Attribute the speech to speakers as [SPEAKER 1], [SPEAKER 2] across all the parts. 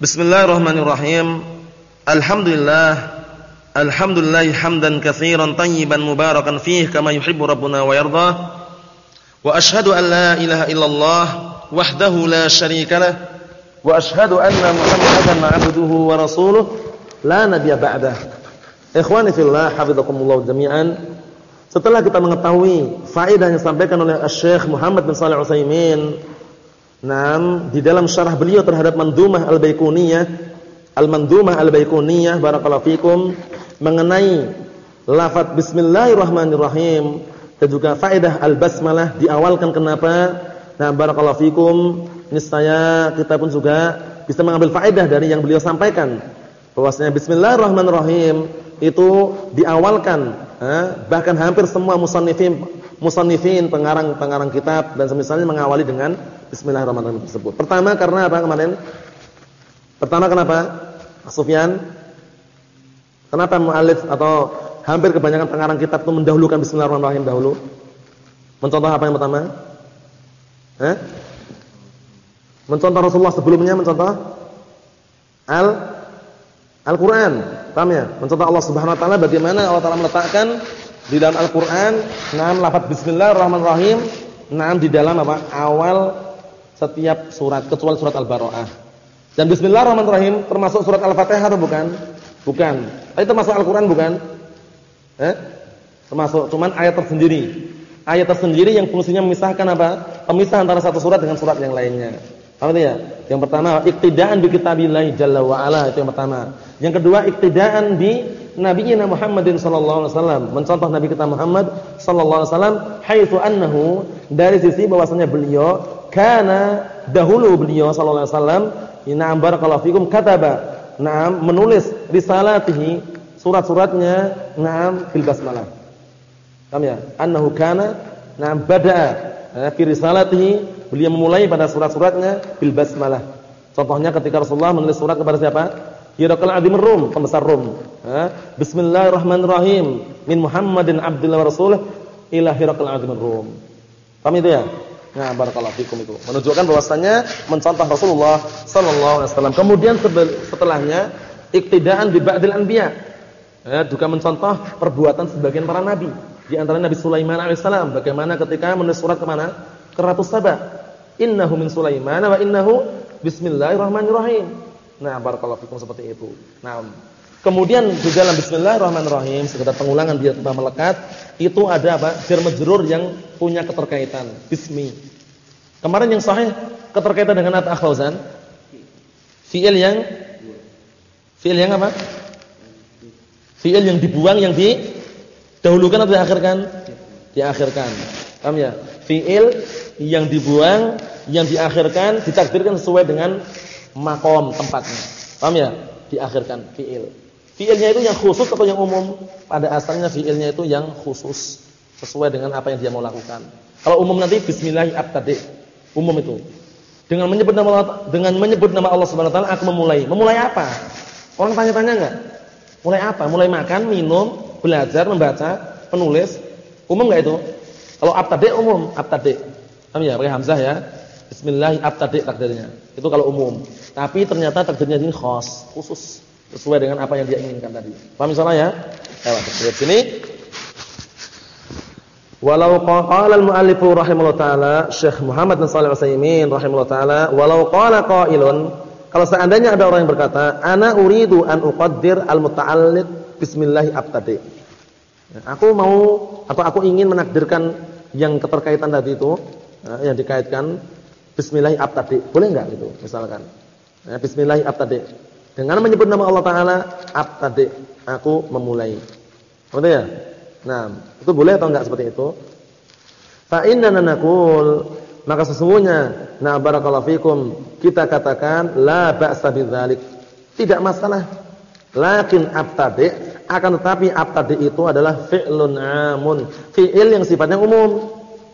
[SPEAKER 1] Bismillahirrahmanirrahim. Alhamdulillah. Alhamdulillah hamdan katsiran tayyiban mubarakan fih kama yuhibbu rabbuna wa yarda. Wa ashhadu an la ilaha illallah wahdahu la syarika lah wa ashhadu anna Muhammadan 'abduhu wa rasuluh la nabiyya ba'dah. Ikhwani fillah, jami'an. Setelah kita mengetahui faedah yang disampaikan oleh Syekh Muhammad bin Shalih Utsaimin Naam, di dalam syarah beliau terhadap Mandumah Al-Baiquniyah, Al-Mandumah Al-Baiquniyah barakallahu fikum mengenai lafaz bismillahirrahmanirrahim dan juga faedah al-basmalah diawalkan kenapa? Nah, barakallahu fikum, niscaya kita pun juga bisa mengambil faedah dari yang beliau sampaikan. Bahwasanya bismillahirrahmanirrahim itu diawalkan, eh, bahkan hampir semua musannifin musannifin pengarang-pengarang kitab dan semisalnya mengawali dengan bismillahirrahmanirrahim tersebut. Pertama karena apa kemarin? Pertama kenapa? Sufyan. Kenapa muallif atau hampir kebanyakan pengarang kitab itu mendahulukan bismillahirrahmanirrahim dahulu? Mencontoh apa yang pertama? Eh? Mencontoh Rasulullah sebelumnya mencontoh Al Al-Qur'an. Paham ya? Mencontoh Allah Subhanahu wa taala bagaimana Allah taala meletakkan di dalam Al-Qur'an enam lafaz bismillahirrahmanirrahim, enam di dalam apa? Awal setiap surat kecuali surat Al-Baqarah. Dan bismillahirrahmanirrahim termasuk surat Al-Fatihah atau bukan? Bukan. Tapi termasuk Al-Qur'an bukan? Eh? Termasuk cuman ayat tersendiri. Ayat tersendiri yang fungsinya memisahkan apa? Pemisah antara satu surat dengan surat yang lainnya. Paham ya? Yang pertama, iktidaan bi kitabillah jalla wa ala itu yang pertama. Yang kedua, iktidaan bi nabiyina Muhammadin sallallahu alaihi wasallam. Mencontoh nabi kita Muhammad sallallahu alaihi wasallam haitsu annahu dari sisi bahwasanya beliau kana dahulu beliau sallallahu alaihi wasallam inna barakallahu fikum kataba na'am menulis risalatihi surat-suratnya na'am fil basmalah. Paham ya? Annahu kana na'am bada'a eh, fi risalatihi Beliau memulai pada surat-suratnya bil basmalah. Contohnya ketika Rasulullah menulis surat kepada siapa? Hirakal Adim Rum, pembesar Rum. Bismillahirrahmanirrahim. Min Muhammadin Abdullah Rasulih ila Hirakal Adim Rum. Paham itu ya? Nah, barakallahu fikum itu. Menunjukkan bahwasannya mencontoh Rasulullah sallallahu alaihi wasallam. Kemudian setelahnya iktidaan bi ba'dil anbiya. Ya, juga mencontoh perbuatan sebagian para nabi. Di antara Nabi Sulaiman alaihissalam bagaimana ketika menulis surat ke mana? Ke Ratu Saba innahu min Sulaiman wa innahu bismillahirrahmanirrahim. Nah, barakallahu fikum seperti itu. Nah, kemudian di dalam bismillahirrahmanirrahim sekedar pengulangan biar tambah melekat, itu ada apa? Jar majrur yang punya keterkaitan. Bismi. Kemarin yang sahih keterkaitan dengan at akhwazan. Fi'il yang Fi'il yang apa? Fi'il yang dibuang yang didahulukan atau diakhirkan? Diakhirkan. Paham ya? Fi'il yang dibuang yang diakhirkan ditakdirkan sesuai dengan makom tempatnya. Paham ya? Diakhirkan fiil. Fiilnya itu yang khusus atau yang umum? Pada asalnya fiilnya itu yang khusus sesuai dengan apa yang dia mau lakukan. Kalau umum nanti bismillah abtadi. Umum itu. Dengan menyebut nama Allah, dengan menyebut nama Allah Subhanahu wa taala aku memulai. Memulai apa? Orang tanya-tanya enggak? Mulai apa? Mulai makan, minum, belajar, membaca, penulis. Umum enggak itu? Kalau abtadi umum, abtadi. Paham ya? Pakai hamzah ya. Bismillah abtadi takdirnya. Itu kalau umum. Tapi ternyata takdirnya ini khas, khusus sesuai dengan apa yang dia inginkan tadi. Paham salah ya? Lihat sini. Walau qala al-muallif rahimahullah taala Syekh Muhammad bin Shalih Al-Utsaimin rahimahullah taala, walau qala qailun kalau seandainya ada orang yang berkata, ana uridu an uqaddir al-muta'alliq bismillah abtadi. Aku mau atau aku ingin menakdirkan yang keterkaitan tadi itu, yang dikaitkan Bismillah abtadi. Boleh enggak gitu misalkan. Ya, Bismillah abtadi. Dengan menyebut nama Allah taala abtadi, aku memulai. Betul ya? Nah, itu boleh atau enggak seperti itu? Fa innana maka sesungguhnya na barakallahu fikum kita katakan la ba'sa bidzalik. Tidak masalah. Lakin abtadi akan tetapi abtadi itu adalah fi'lun amun. Fi'il yang sifatnya umum.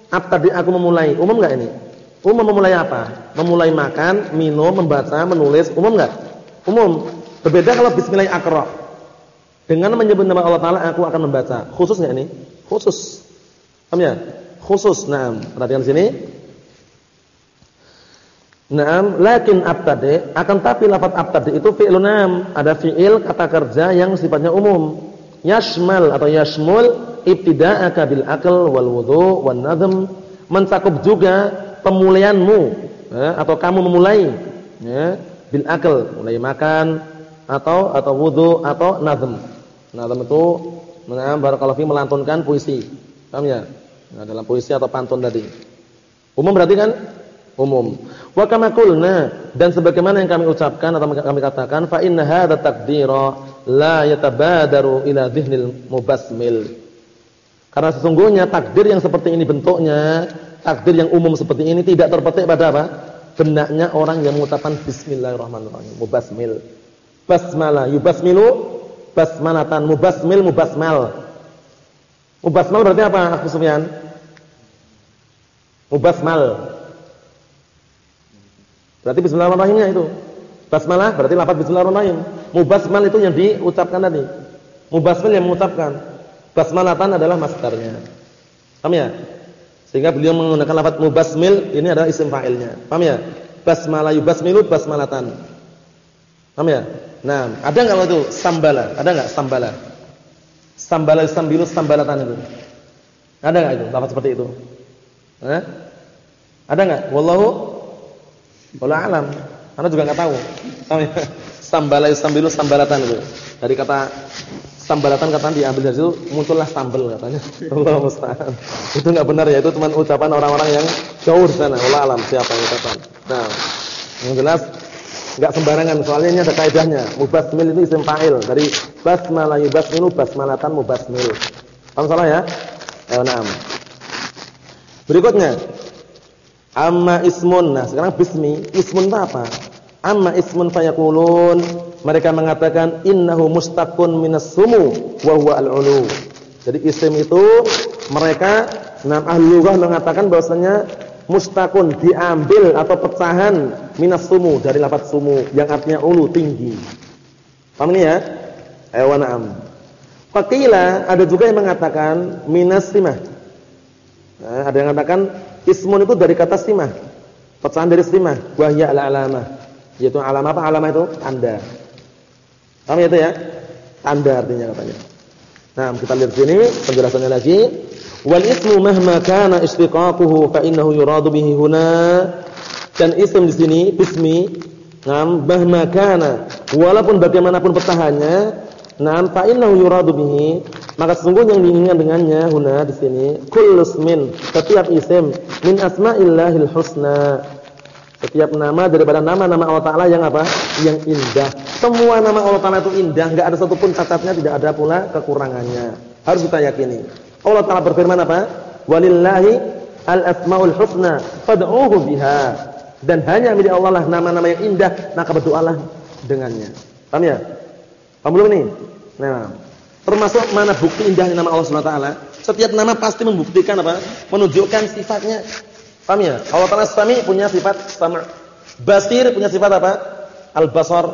[SPEAKER 1] Abtadi aku memulai. Umum enggak ini? Umum memulai apa? Memulai makan, minum, membaca, menulis, umum enggak? Umum. Berbeda kalau bismillah akra. Dengan menyebut nama Allah taala aku akan membaca. Khusus enggak ini? Khusus. Paham ya? Khusus. Nah, perhatikan sini. Naam, lakin abtadi akan tapi lafaz abtadi itu fi'lun nam, ada fi'il kata kerja yang sifatnya umum. Yashmal atau yashmul ibtida'aka bil akal wal wudu wan nadhm mencakup juga pemulihanmu ya, atau kamu memulai ya, bil akal, mulai makan atau atau wudu atau nadhm. Nadhm itu nah barakallahu melantunkan puisi. Paham ya? Nah, dalam puisi atau pantun tadi. Umum berarti kan? umum. Wa kama qulna dan sebagaimana yang kami ucapkan atau kami katakan fa inna hadza taqdira la yatabadaru ila dhihnil mubasmil. Karena sesungguhnya takdir yang seperti ini bentuknya, takdir yang umum seperti ini tidak terpetik pada apa? Benaknya orang yang mengucapkan bismillahirrahmanirrahim, mubasmil. Basmalah, yubasmilu basmalatan, mubasmil mubasmal. Mubasmal berarti apa, Abu Sufyan? Mubasmal Berarti bismillahirrahmanirrahimnya itu. Basmalah berarti lafaz bismillahirrahmanirrahim. Mubasmal itu yang diucapkan tadi. Mubasmal yang mengucapkan. Basmalatan adalah masdarnya. Paham ya? Sehingga beliau menggunakan lafaz mubasmil ini adalah isim fa'ilnya. Paham ya? Basmalah yubasmilu basmalatan. Paham ya? Nah, ada enggak itu sambala? Ada enggak sambala? Sambala sambilu sambalatan itu. Ada enggak itu lafaz seperti itu? Eh? Ada enggak? Wallahu Allah alam. Anda juga nggak tahu. Ya? Sambalai sambilu sambalatan itu. Dari kata sambalatan kata diambil dari situ muncullah sambel katanya. Allah musta'an. Itu nggak benar ya, itu cuma ucapan orang-orang yang jauh di sana. Allah alam siapa yang ucapan. Nah, yang jelas enggak sembarangan soalnya ini ada kaidahnya. Mubasmil itu isim fa'il dari basmalah yubasmilu basmalatan mubasmil. Paham salah ya? Ayo na'am. Berikutnya Amma ismun. Nah, sekarang bismi. Ismun itu apa? Amma ismun fayaqulun. Mereka mengatakan innahu mustaqun minas sumu wa huwa al-ulu. Jadi isim itu mereka enam ahli lughah mengatakan bahwasanya mustaqun diambil atau pecahan minas sumu dari lafaz sumu yang artinya ulu tinggi. Paham ini ya? Ayo na'am. Faqila ada juga yang mengatakan minas simah. Nah, ada yang mengatakan Ismun itu dari kata simah. Pecahan dari simah, wahya al-alamah. Yaitu alamah apa? Alamah itu tanda. Paham ya itu ya? Tanda artinya katanya. Nah, kita lihat sini penjelasannya lagi. Wal ismu mahma kana istiqaquhu fa innahu yuradu bihi huna. Dan ism di sini bismi, ngam mahma kana walaupun bagaimanapun petahannya, Naam fa innahu yuradu bihi, maka sesungguhnya yang diinginkan dengannya huna di sini kullus min, setiap isim min asma'illahil husna. Setiap nama daripada nama-nama Allah Taala yang apa? Yang indah. Semua nama Allah Taala itu indah, enggak ada satupun catatnya, tidak ada pula kekurangannya. Harus kita yakini. Allah Taala berfirman apa? Walillahi al-asmaul husna fad'uhu biha. Dan hanya milik Allah lah nama-nama yang indah, maka berdoalah dengannya. Paham ya? Paham belum ini? Nah, termasuk mana bukti indahnya nama Allah Subhanahu wa taala? Setiap nama pasti membuktikan apa? Menunjukkan sifatnya. Paham ya? Allah Taala Sami punya sifat sama. Basir punya sifat apa? Al-Basar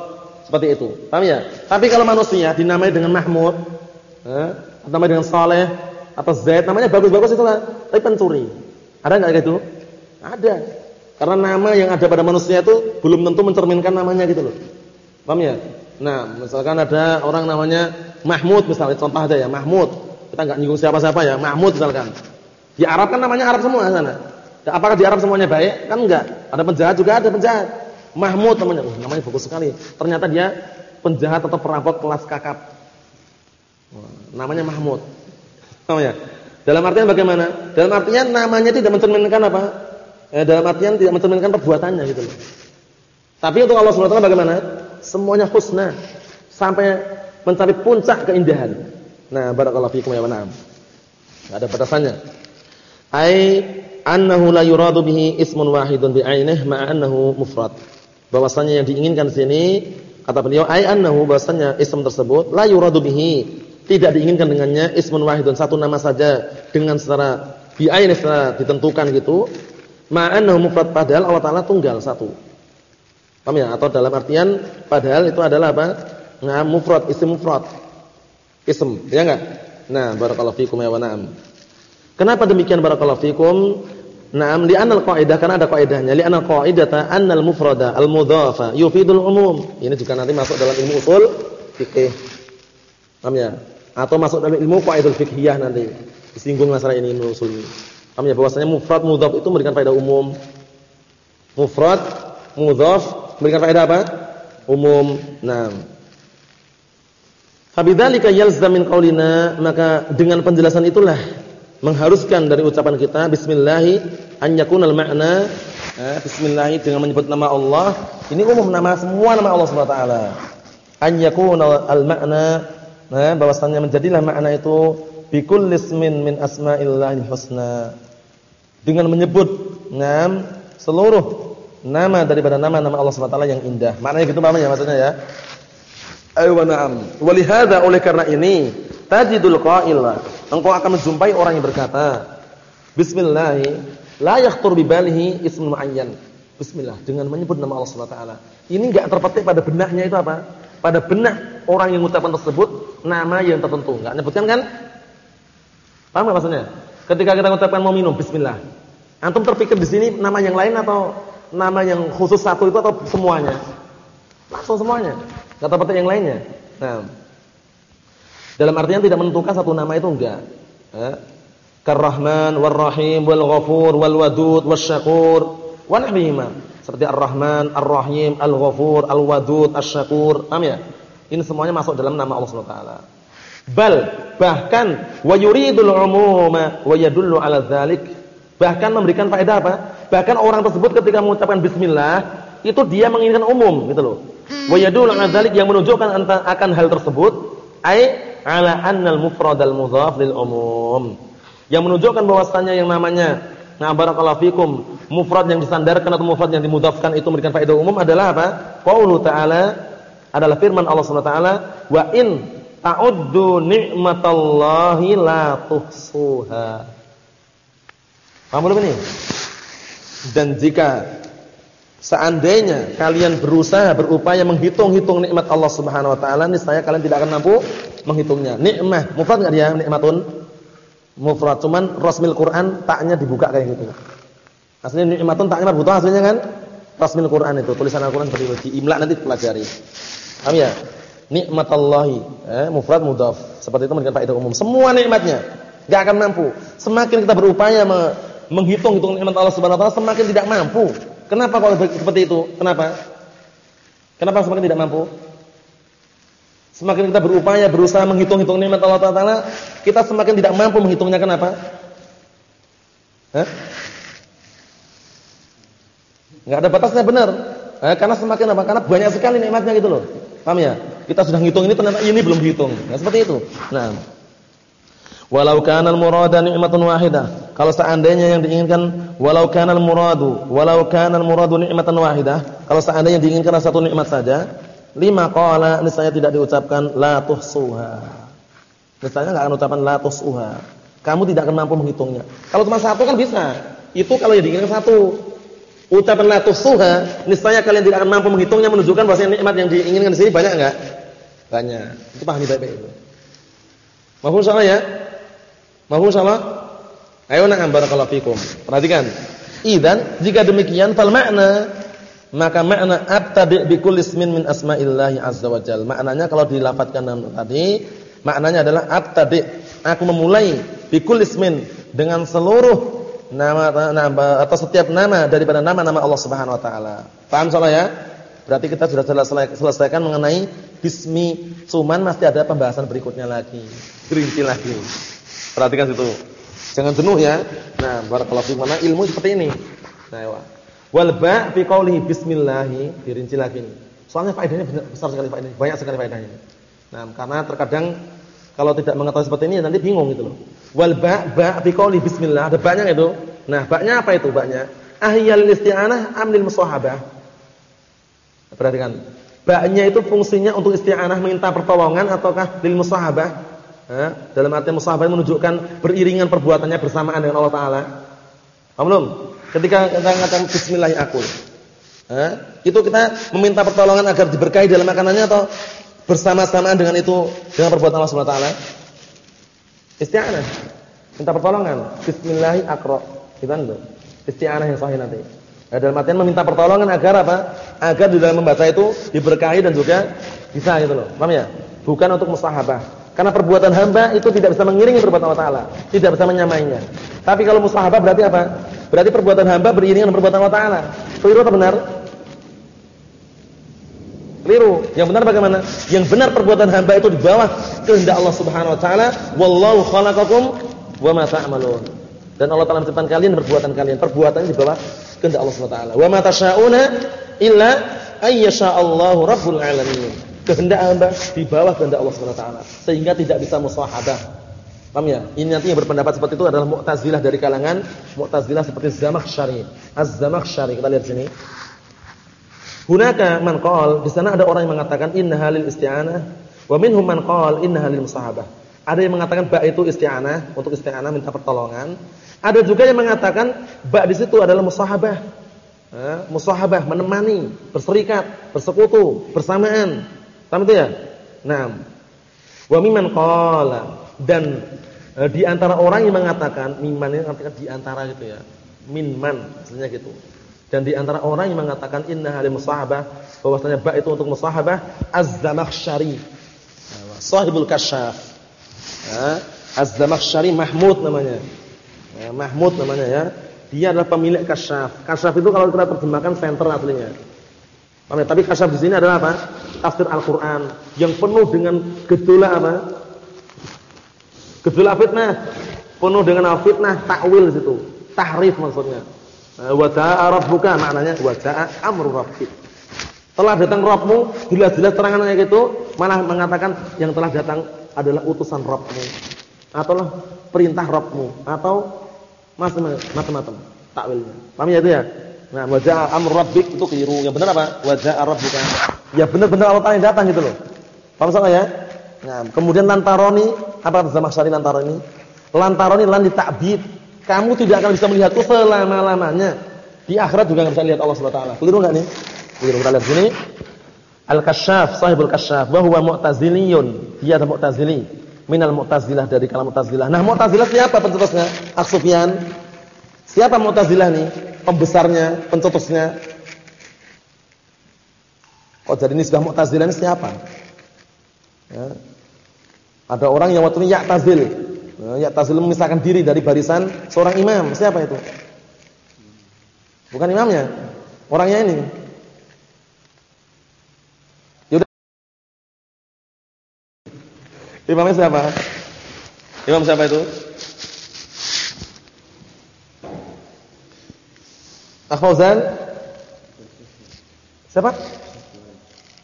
[SPEAKER 1] seperti itu. Paham ya? Tapi kalau manusia dinamai dengan Mahmud, eh, atau dengan Saleh atau Zaid, namanya bagus-bagus itu lah, tapi pencuri. Ada enggak gitu? Ada. Karena nama yang ada pada manusia itu belum tentu mencerminkan namanya gitu loh. Paham ya? Nah, misalkan ada orang namanya Mahmud misalnya, contoh aja ya, Mahmud. Kita enggak nyinggung siapa-siapa ya, Mahmud misalkan. Di Arab kan namanya Arab semua sana. Dan apakah di Arab semuanya baik? Kan enggak. Ada penjahat juga ada penjahat. Mahmud namanya. Oh, namanya bagus sekali. Ternyata dia penjahat atau perampok kelas kakap. namanya Mahmud. Namanya. Dalam artian bagaimana? Dalam artian namanya tidak mencerminkan apa? Eh, dalam artian tidak mencerminkan perbuatannya gitu loh. Tapi untuk Allah Subhanahu wa taala bagaimana? semuanya husna sampai mencapai puncak keindahan. Nah, barakallahu fikum ya na'am. Enggak ada batasannya. Ai annahu la yuradu bihi ismun wahidun bi'ainih ma'a annahu mufrad. Bahwasanya yang diinginkan di sini kata beliau ai annahu bahwasanya ism tersebut la yuradu bihi tidak diinginkan dengannya ismun wahidun satu nama saja dengan secara bi'ainih secara ditentukan gitu. Ma'a annahu mufrad padahal Allah Taala tunggal satu. Paham ya? Atau dalam artian padahal itu adalah apa? Nah, mufrad, isim mufrad. Ism, ya enggak? Nah, barakallahu fikum ya wa na'am. Kenapa demikian barakallahu fikum? Naam li'anal qaidah karena ada qaidahnya li'anal qaidata annal mufrada al mudhafa yufidul umum. Ini juga nanti masuk dalam ilmu usul fikih. Paham ya? Atau masuk dalam ilmu qaidul fikhiyah nanti. Disinggung masalah ini ilmu usul. Paham ya bahwasanya mufrad mudhaf itu memberikan faedah umum. Mufrad mudhaf memberikan faedah apa? Umum. Naam. Fabidzalika yalzam min qaulina maka dengan penjelasan itulah mengharuskan dari ucapan kita bismillah an yakunal ma'na eh, bismillah dengan menyebut nama Allah. Ini umum nama semua nama Allah Subhanahu wa taala. An yakunal al ma'na eh, bahwasanya menjadilah makna itu bikul ismin min asma'illahil husna. Dengan menyebut nam seluruh nama daripada nama-nama Allah Subhanahu wa taala yang indah. Maknanya gitu namanya maksudnya ya. Ayo na'am. Walihada oleh karena ini tajidul qa'ila engkau akan menjumpai orang yang berkata, Bismillah, la yakhtur bi balihi ismun muayyan. Bismillah dengan menyebut nama Allah Subhanahu wa taala. Ini enggak terpetik pada benaknya itu apa? Pada benak orang yang mengucapkan tersebut nama yang tertentu. Enggak nyebutkan kan? Paham enggak maksudnya? Ketika kita mengucapkan mau minum bismillah. Antum terpikir di sini nama yang lain atau nama yang khusus satu itu atau semuanya? Langsung semuanya. Enggak terpetik yang lainnya. Nah, dalam artian tidak menentukan satu nama itu enggak. Eh? Karrahman, Warrahim, Wal-Ghafur, Wal-Wadud, Wasyakur, wa nahwihima. Seperti Ar-Rahman, Ar-Rahim, Al-Ghafur, Al-Wadud, Asyakur. Paham ya? Ini semuanya masuk dalam nama Allah Subhanahu. Bal bahkan wa yuridul umuma wa yadullu ala dzalik. Bahkan memberikan faedah apa? Bahkan orang tersebut ketika mengucapkan bismillah itu dia menginginkan umum gitu loh. Wa yadullu ala dzalik yang menunjukkan akan hal tersebut ai ala annal mufradal mudhaf lil umum. Yang menunjukkan bahwasannya yang namanya nah barakallahu fikum mufrad yang disandarkan atau mufrad yang dimudhafkan itu memberikan faedah umum adalah apa? Qaulu ta'ala adalah firman Allah Subhanahu wa taala wa in ta'uddu ni'matallahi la tuhsuha. Paham belum ini? Dan jika seandainya kalian berusaha berupaya menghitung-hitung nikmat Allah Subhanahu wa taala, niscaya kalian tidak akan mampu menghitungnya. Nikmah, mufrad enggak dia nikmatun? Mufrad, cuman rasmil Quran taknya dibuka kayak gitu. Aslinya nikmatun taknya butuh aslinya kan? Rasmil Quran itu, tulisan Al-Qur'an seperti itu. Imla nanti dipelajari. Paham ya? Nikmatallahi, eh, mufrad mudhaf. Seperti itu memberikan faedah umum. Semua nikmatnya enggak akan mampu. Semakin kita berupaya me menghitung-hitung nikmat Allah Subhanahu wa taala, semakin tidak mampu. Kenapa kalau seperti itu? Kenapa? Kenapa semakin tidak mampu? Semakin kita berupaya berusaha menghitung-hitung nikmat Allah Taala, kita semakin tidak mampu menghitungnya. Kenapa? Hah? Enggak ada batasnya benar. Eh, karena semakin apa? Karena banyak sekali nikmatnya gitu loh. Paham ya? Kita sudah ngitung ini ternyata ini belum dihitung. Nah, seperti itu. Nah, walau kana al-murada ni'matun wahidah. Kalau seandainya yang diinginkan walau kana al-muradu, walau kana al-muradu ni'matan wahidah, kalau seandainya diinginkan satu nikmat saja, Lima qala niscaya tidak diucapkan la tuhsuha. Niscaya enggak akan ucapan la tuhsuha. Kamu tidak akan mampu menghitungnya. Kalau cuma satu kan bisa. Itu kalau yang diinginkan satu. Ucapan la tuhsuha, niscaya kalian tidak akan mampu menghitungnya menunjukkan bahwa nikmat yang diinginkan di sini banyak enggak? Banyak. Itu pahami baik-baik itu. Mahfum salah ya? Mahfum salah? Ayo na'am barakallahu fikum. Perhatikan. Idan jika demikian fal makna maka makna abtadi bi kulli ismin min asma'illahi azza wajal. Maknanya kalau dilafadzkan tadi, maknanya adalah abtadi, aku memulai bi kulli ismin dengan seluruh nama, nama atau setiap nama daripada nama-nama Allah Subhanahu wa taala. Paham salah ya? Berarti kita sudah selesaikan mengenai bismi, cuman masih ada pembahasan berikutnya lagi. Gerinci lagi. Perhatikan situ. Jangan jenuh ya. Nah, barakallahu fiik mana ilmu seperti ini. Nah, ya. Wal ba' fi qoulihi bismillah dirinci lagi. Soalnya faedahnya besar sekali faedahnya, banyak sekali faedahnya. Nah, karena terkadang kalau tidak mengetahui seperti ini nanti bingung gitu loh. Wal ba' ba' fi qoulihi bismillah, ada banyak itu. Nah, ba'nya apa itu ba'nya? Ahyal isti'anah am lil musahabah? Perhatikan. Ba'nya itu fungsinya untuk isti'anah minta pertolongan ataukah lil musahabah? Dalam arti musahabah menunjukkan beriringan perbuatannya bersamaan dengan Allah taala. Paham belum? Ketika kita mengatakan bismillah aku. Eh, itu kita meminta pertolongan agar diberkahi dalam makanannya atau bersama-samaan dengan itu dengan perbuatan Allah Subhanahu wa taala? Isti'anah. Minta pertolongan. Bismillah akra. Itu kan Isti'anah yang sahih nanti. Nah, dalam artian meminta pertolongan agar apa? Agar di dalam membaca itu diberkahi dan juga bisa gitu loh. Paham ya? Bukan untuk musahabah. Karena perbuatan hamba itu tidak bisa mengiringi perbuatan Allah Taala, tidak bisa menyamainya. Tapi kalau musahabah berarti apa? Berarti perbuatan hamba beriringan dengan perbuatan Allah Taala. Keliru atau benar? Keliru. Yang benar bagaimana? Yang benar perbuatan hamba itu di bawah kehendak Allah Subhanahu wa taala. Wallahu khalaqakum wa ma ta'malun. Dan Allah Taala menciptakan kalian perbuatan kalian. Perbuatan di bawah kehendak Allah Subhanahu wa taala. Wa ma tasyauna illa ayyasha'allahu rabbul alamin. Kehendak hamba di bawah kehendak Allah Subhanahu wa taala. Sehingga tidak bisa musahabah. Paham ya? Ini nanti yang berpendapat seperti itu adalah Mu'tazilah dari kalangan Mu'tazilah seperti Zamakhsyari. Az-Zamakhsyari kita lihat sini. Hunaka man qala, di sana ada orang yang mengatakan innaha lil isti'anah wa minhum man qala innaha lil musahabah. Ada yang mengatakan ba itu isti'anah, untuk isti'anah minta pertolongan. Ada juga yang mengatakan ba di situ adalah musahabah. Eh, musahabah menemani, berserikat, bersekutu, bersamaan. Paham itu ya? Nah, wa mimman qala dan e, di antara orang yang mengatakan miman ini artinya di antara gitu ya. Minman maksudnya gitu. Dan di antara orang yang mengatakan inna halil musahabah bahwasanya ba itu untuk musahabah Az-Zamakhsyari. Sahibul Kasyaf. Ya, Az-Zamakhsyari Mahmud namanya. Ya, Mahmud namanya ya. Dia adalah pemilik Kasyaf. Kasyaf itu kalau kita terjemahkan center aslinya. Ya? Tapi Kasyaf di sini adalah apa? Tafsir Al-Qur'an yang penuh dengan gejolak apa? Gejolak fitnah, penuh dengan fitnah takwil situ, tahrif maksudnya. Eh, wa jaa rabbuka maknanya wa jaa amru rabbik. Telah datang Rabbmu, jelas-jelas terangan kayak gitu, malah mengatakan yang telah datang adalah utusan Rabbmu. Atau perintah Rabbmu atau macam-macam takwilnya. Paham ya itu ya? Nah, wa jaa amru rabbik itu keliru. Yang benar apa? Wa jaa rabbuka. Ya benar-benar Allah yang datang gitu loh. Paham sama ya? Nah, kemudian lantaroni, apa kata Zamakhsyari lantaroni? Lantaroni lan ditakbid. Kamu tidak akan bisa melihatku selama-lamanya. Di akhirat juga enggak bisa lihat Allah Subhanahu wa taala. Keliru enggak nih? Keliru. Kita lihat sini. Al-Kasyaf, sahibul Kasyaf, wa huwa mu'taziliyun. Dia adalah mu'tazili. Minal mu'tazilah dari kalam mu'tazilah. Nah, mu'tazilah siapa pencetusnya? As-Sufyan. Siapa mu'tazilah nih? Pembesarnya, pencetusnya. Kok jadi ini sudah mu'tazilah ini siapa? Ya. Ada orang yang waktu ini ya'tazil. Ya, ya'tazil memisahkan diri dari barisan seorang imam. Siapa itu? Bukan imamnya. Orangnya ini. Yaudah. Imamnya siapa? Imam siapa itu? Akhwazan? Siapa?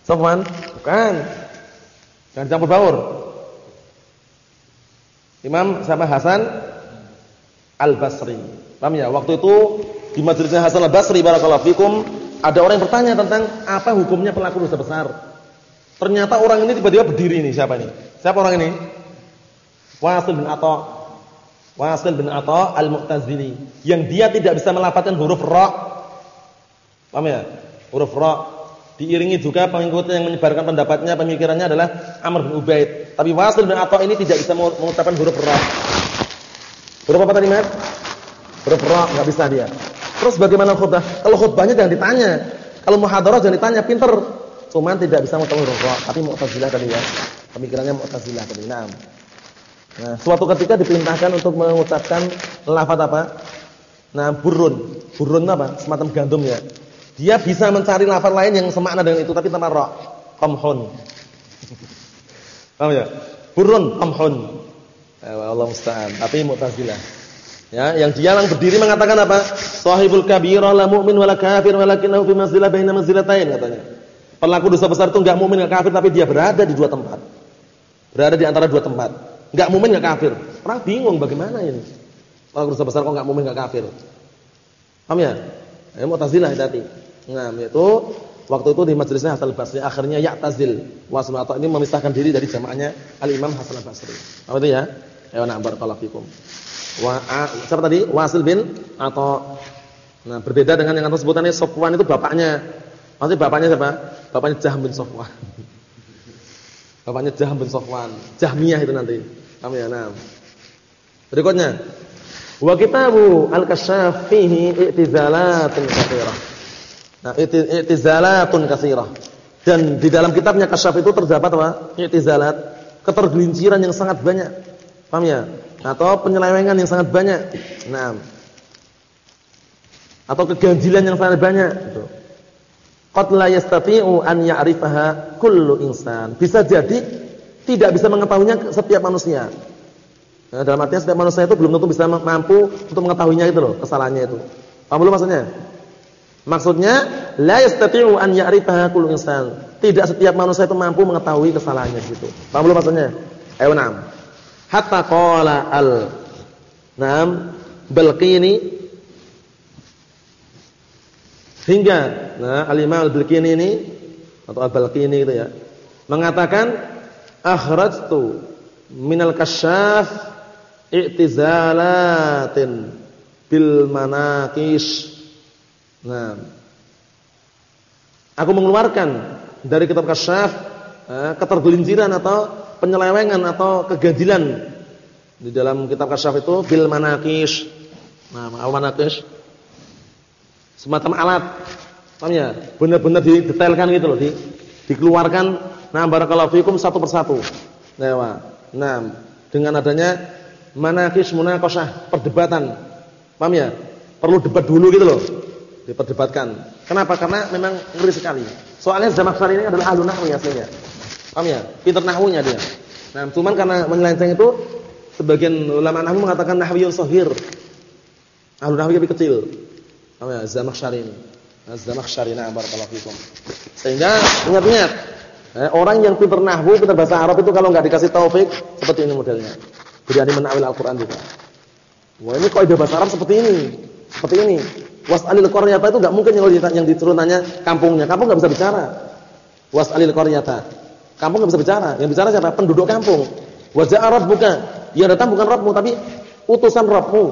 [SPEAKER 1] Sofwan? Bukan. Jangan campur baur. Imam sama Hasan Al-Basri. Paham ya? Waktu itu di majelisnya Hasan Al-Basri barakallahu fikum, ada orang yang bertanya tentang apa hukumnya pelaku dosa besar. Ternyata orang ini tiba-tiba berdiri ini, siapa ini? Siapa orang ini? Wasil bin Atha. Wasil bin Atha Al-Mu'tazili, yang dia tidak bisa melafalkan huruf ra. Paham ya? Huruf ra Diiringi juga pengikutnya yang menyebarkan pendapatnya, pemikirannya adalah Amr bin Ubaid. Tapi Wasil bin Atha ini tidak bisa mengucapkan huruf ra. Huruf apa tadi, Mas? Huruf ra enggak bisa dia. Terus bagaimana khutbah? Kalau khutbahnya jangan ditanya. Kalau muhadharah jangan ditanya, pinter. Cuman tidak bisa mengucapkan huruf ra, tapi Mu'tazilah tadi ya. Pemikirannya Mu'tazilah tadi. Nah, suatu ketika diperintahkan untuk mengucapkan lafaz apa? Nah, burun. Burun apa? Semacam gandum ya. Dia bisa mencari lafaz lain yang semakna dengan itu tapi tanpa ra. Qamhun. Paham ya? Burun qamhun. Ya, Allah musta'an. Tapi Mu'tazilah. Ya, yang dia yang berdiri mengatakan apa? Sahibul kabira la mu'min wala kafir walakinahu fi manzilah baina manzilatain katanya. Pelaku dosa besar itu enggak mukmin enggak kafir tapi dia berada di dua tempat. Berada di antara dua tempat. Enggak mukmin enggak kafir. Orang bingung bagaimana ini. Pelaku dosa besar kok enggak mukmin enggak kafir. Paham ya? Ya Mu'tazilah tadi. Nah, itu waktu itu di majelisnya Hasan Al-Basri akhirnya Ya'tazil wasm atau ini memisahkan diri dari jamaahnya Al-Imam Hasan Al-Basri. Apa itu ya? Ya na barakallahu fikum. Wa siapa tadi? Wasil bin atau Nah, berbeda dengan yang atas sebutannya Sofwan itu bapaknya. Maksudnya bapaknya siapa? Bapaknya Jahm bin Sofwan. bapaknya Jahm bin Sofwan. Jahmiyah itu nanti. Paham ya? Nah. Berikutnya Wa kitabu Al-Kasyaf fihi i'tizalatun katsirah. Nah, i'tizalatun katsirah. Dan di dalam kitabnya Kasyaf itu terdapat apa? I'tizalat, ketergelinciran yang sangat banyak. Paham ya? Atau penyelewengan yang sangat banyak. Nah. Atau keganjilan yang sangat banyak gitu. Qad la yastati'u an ya'rifaha kullu insan. Bisa jadi tidak bisa mengetahuinya setiap manusia. Nah, dalam artinya setiap manusia itu belum tentu bisa mampu untuk mengetahuinya itu loh, kesalahannya itu. Paham belum maksudnya? Maksudnya la yastati'u an ya'rifaha kullu insan. Tidak setiap manusia itu mampu mengetahui kesalahannya gitu. Paham belum maksudnya? Ayo na'am. Hatta qala al Naam Balqini hingga nah al-Imam al-Balqini ini atau al-Balqini itu ya mengatakan akhrajtu minal kasyaf i'tizalatin bil manaqis. Nah, aku mengeluarkan dari kitab kasyaf eh, ketergelinciran atau penyelewengan atau keganjilan di dalam kitab kasyaf itu bil manaqis. Nah, al manaqis semacam alat. Paham ya? Benar-benar didetailkan gitu loh, di, dikeluarkan nah barakallahu fikum satu persatu. Nah, nah dengan adanya manakis munaqashah, perdebatan. Paham ya? Perlu debat dulu gitu loh. Diperdebatkan. Kenapa? Karena memang ngeri sekali. Soalnya Zamakhsyari ini adalah ahlu nahwu aslinya. Paham ya? Pintar nahwunya dia. Nah, cuman karena menyelenceng itu sebagian ulama nahwu mengatakan nahwiyun shahir. Ahlu nahwu lebih kecil. Paham ya? Zamakhsyari ini. Nah, Zamakhsyari nah barakallahu fikum. Sehingga ingat-ingat, eh, orang yang pintar nahwu, pintar bahasa Arab itu kalau enggak dikasih taufik seperti ini modelnya berani menawil Al-Qur'an juga. Wah, ini kaidah bahasa Arab seperti ini. Seperti ini. Was'alil qaryata itu enggak mungkin yang yang disuruh nanya kampungnya. Kampung enggak bisa bicara. Was'alil qaryata. Kampung enggak bisa bicara. Yang bicara siapa? Penduduk kampung. Wa ja'a rabbuka. Ya datang bukan Rabbmu tapi utusan Rabbmu.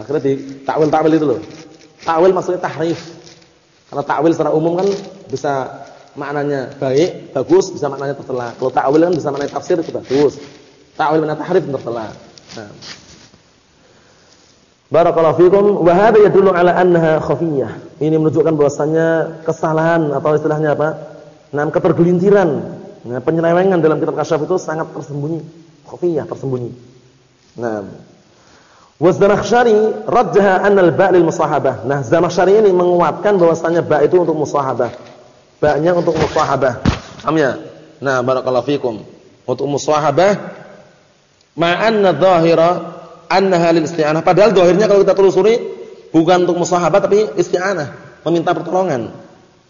[SPEAKER 1] Akhirnya di takwil-takwil itu loh. Takwil maksudnya tahrif. Karena takwil secara umum kan bisa maknanya baik, bagus, bisa maknanya tercela. Kalau takwil kan bisa maknanya tafsir itu bagus. Ta'wil min tahrif tercela. Nah. Barakallahu fikum wa hadha yadullu ala annaha khafiyah. Ini menunjukkan bahwasannya kesalahan atau istilahnya apa? Nah, ketergelinciran, nah, penyelewengan dalam kitab kasyaf itu sangat tersembunyi, khafiyah, tersembunyi. Nah, rajjaha anna al-ba' lil musahabah. Nah, Zamakhsyari ini menguatkan bahwasannya ba' itu untuk musahabah. Ba-nya untuk musahabah. Paham ya? Nah, barakallahu fikum. Untuk musahabah Ma'anna dhahira annaha lil isti'anah. Padahal zahirnya kalau kita telusuri bukan untuk musahabat tapi isti'anah, meminta pertolongan.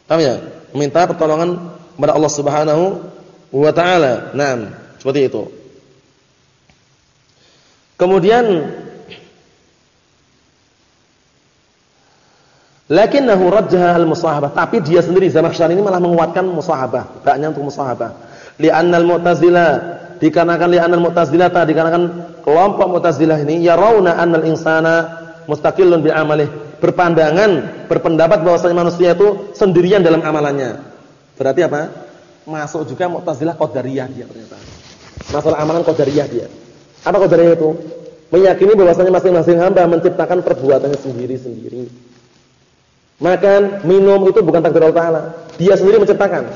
[SPEAKER 1] Paham ya? Meminta pertolongan kepada Allah Subhanahu wa taala. Naam, seperti itu. Kemudian lakinnahu rajjaha al-musahabah, tapi dia sendiri Zamakhsyari ini malah menguatkan musahabah, baknya untuk musahabah. Li'anna al-mu'tazilah dikarenakan li'anal mu'tazilah dikarenakan kelompok mu'tazilah ini yarawna annal insana mustaqillun bi amalih berpandangan berpendapat bahwasanya manusia itu sendirian dalam amalannya. Berarti apa? Masuk juga mu'tazilah qadariyah dia ternyata. Masalah amalan qadariyah dia. Apa qadariyah itu? Meyakini bahwasanya masing-masing hamba menciptakan perbuatannya sendiri-sendiri. Makan minum itu bukan takdir Allah taala. Dia sendiri menciptakan.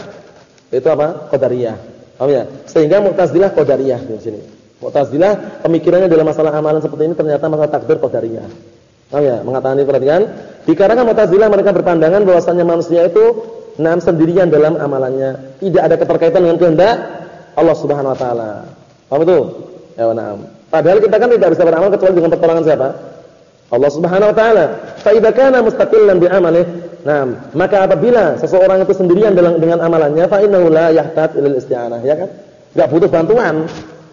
[SPEAKER 1] Itu apa? Qadariyah Paham ya? Sehingga Mu'tazilah qadariyah di sini. Mu'tazilah pemikirannya dalam masalah amalan seperti ini ternyata masalah takdir qadariyah. Paham ya? Mengatakan ini perhatikan, dikarenakan Mu'tazilah mereka berpandangan bahwasanya manusia itu nam sendirian dalam amalannya, tidak ada keterkaitan dengan kehendak Allah Subhanahu wa taala. Paham itu? Ya, na'am. Padahal kita kan tidak bisa beramal kecuali dengan pertolongan siapa? Allah Subhanahu wa taala. Fa idza kana mustaqillan bi amalihi Nah, maka apabila seseorang itu sendirian dengan, dengan amalannya, fa innahu la yahtat ilal isti'anah, ya kan? Enggak butuh bantuan,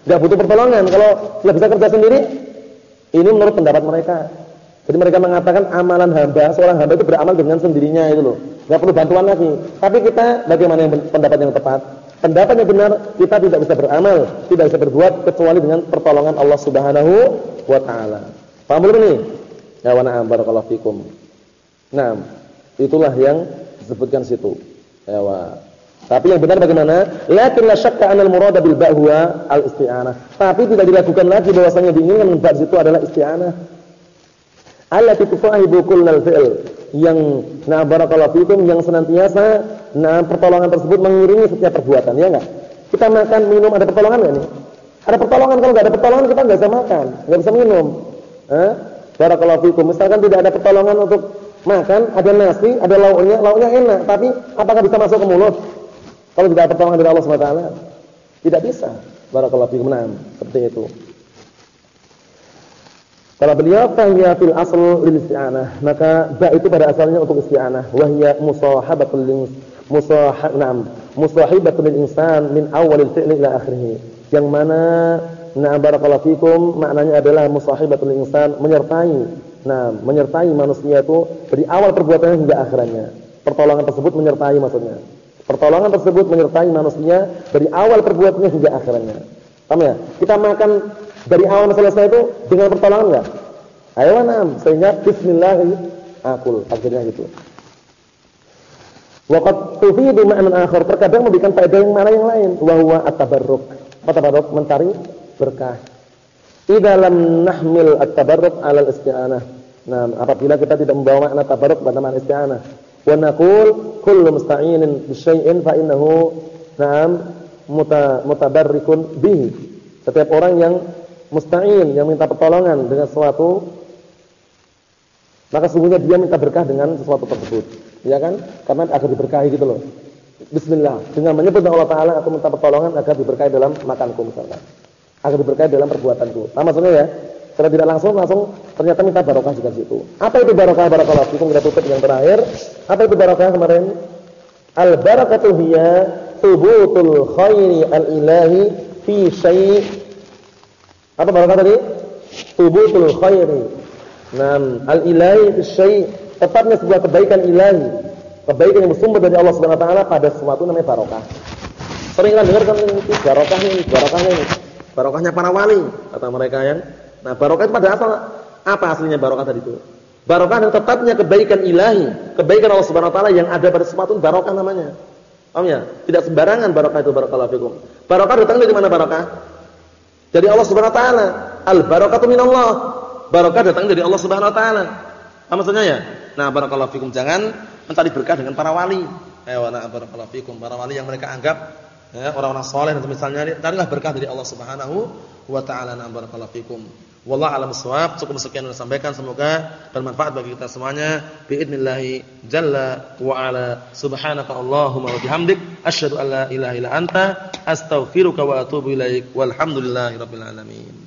[SPEAKER 1] enggak butuh pertolongan. Kalau sudah bisa kerja sendiri, ini menurut pendapat mereka. Jadi mereka mengatakan amalan hamba, seorang hamba itu beramal dengan sendirinya itu loh. Enggak perlu bantuan lagi. Tapi kita bagaimana yang pendapat yang tepat? Pendapat yang benar, kita tidak bisa beramal, tidak bisa berbuat kecuali dengan pertolongan Allah Subhanahu wa taala. Paham belum ini? Ya wa na'am barakallahu fikum. Nah, Itulah yang disebutkan situ. Ya, Tapi yang benar bagaimana? Lakin la syakka anal murada bil ba' huwa al isti'anah. Tapi tidak diragukan lagi bahwasanya diinginkan ba' itu adalah isti'anah. Allati tufahibu kullal fi'l. Yang na barakallahu fikum yang senantiasa nah pertolongan tersebut mengiringi setiap perbuatan, ya enggak? Kita makan, minum ada pertolongan enggak nih? Ada pertolongan kalau enggak ada pertolongan kita enggak bisa makan, enggak bisa minum. Eh? Barakallahu fikum. Misalkan tidak ada pertolongan untuk makan, ada nasi, ada lauknya, lauknya enak, tapi apakah bisa masuk ke mulut? Kalau tidak pertolongan dari Allah SWT tidak bisa. Barakallahu fiikum. Seperti itu. Kalau beliau fahiya fil asl lil isti'anah, maka ba itu pada asalnya untuk isti'anah, wa hiya musahabatul lin musahab na'am, musahibatul lil insan min awalil fi'li ila akhirih. Yang mana na barakallahu fikum maknanya adalah musahibatul insan menyertai nah menyertai manusia itu dari awal perbuatannya hingga akhirnya. Pertolongan tersebut menyertai maksudnya. Pertolongan tersebut menyertai manusia dari awal perbuatannya hingga akhirnya. Paham ya? Kita makan dari awal sampai selesai itu dengan pertolongan enggak? Ayo nam, sehingga akul akhirnya gitu. Waqad tufidu ma'nan akhar, terkadang memberikan faedah yang mana yang lain, wa huwa at-tabarruk. Apa tabarruk? Mencari berkah. Idza nahmil at-tabarruk 'ala al-isti'anah. Nah, apabila kita tidak membawa makna tabarruk pada makna isti'anah, wa naqul kullu musta'inin bi syai'in fa innahu na'am mutabarrikun bihi. Setiap orang yang musta'in yang minta pertolongan dengan sesuatu maka sungguhnya dia minta berkah dengan sesuatu tersebut. Ya kan? Karena agar diberkahi gitu loh. Bismillah. Dengan menyebut Allah Ta'ala aku minta pertolongan agar diberkahi dalam makanku misalnya. Agar diberkahi dalam perbuatanku. Nah maksudnya ya, secara tidak langsung langsung ternyata minta barokah juga situ. Apa itu barokah? Barakallahu fikum kita tutup yang terakhir. Apa itu barokah kemarin? Al barakatu hiya thubutul khairi al ilahi fi syai' Apa barokah tadi? Thubutul khairi. Nam al ilahi fi syai' tetapnya sebuah kebaikan ilahi. Kebaikan yang bersumber dari Allah Subhanahu wa taala pada sesuatu namanya barokah. Sering kan dengar kan ini barokahnya ini, barokahnya ini. Barokahnya para wali kata mereka yang. Nah, barokah itu pada asal apa aslinya barokah tadi itu? Barokah yang tetapnya kebaikan ilahi, kebaikan Allah Subhanahu wa taala yang ada pada sesuatu barokah namanya. Paham ya? Tidak sembarangan barokah itu barakallahu fikum. Barokah datang dari mana barokah? Dari Allah Subhanahu wa taala. Al barakatu minallah. Barokah datang dari Allah Subhanahu wa taala. Apa maksudnya ya? Nah, barakallahu fikum jangan mencari berkah dengan para wali. Ayo, nah barakallahu fikum para wali yang mereka anggap orang-orang saleh atau misalnya carilah berkah dari Allah Subhanahu wa taala. Nah, barakallahu fikum. Wallahu a'lam bishawab. Cukup sekian yang sampaikan semoga bermanfaat bagi kita semuanya. Biidznillah jalla wa ala. Subhanaka Allahumma wa bihamdik asyhadu an la ilaha illa anta astaghfiruka wa atubu ilaik. Walhamdulillahirabbil alamin.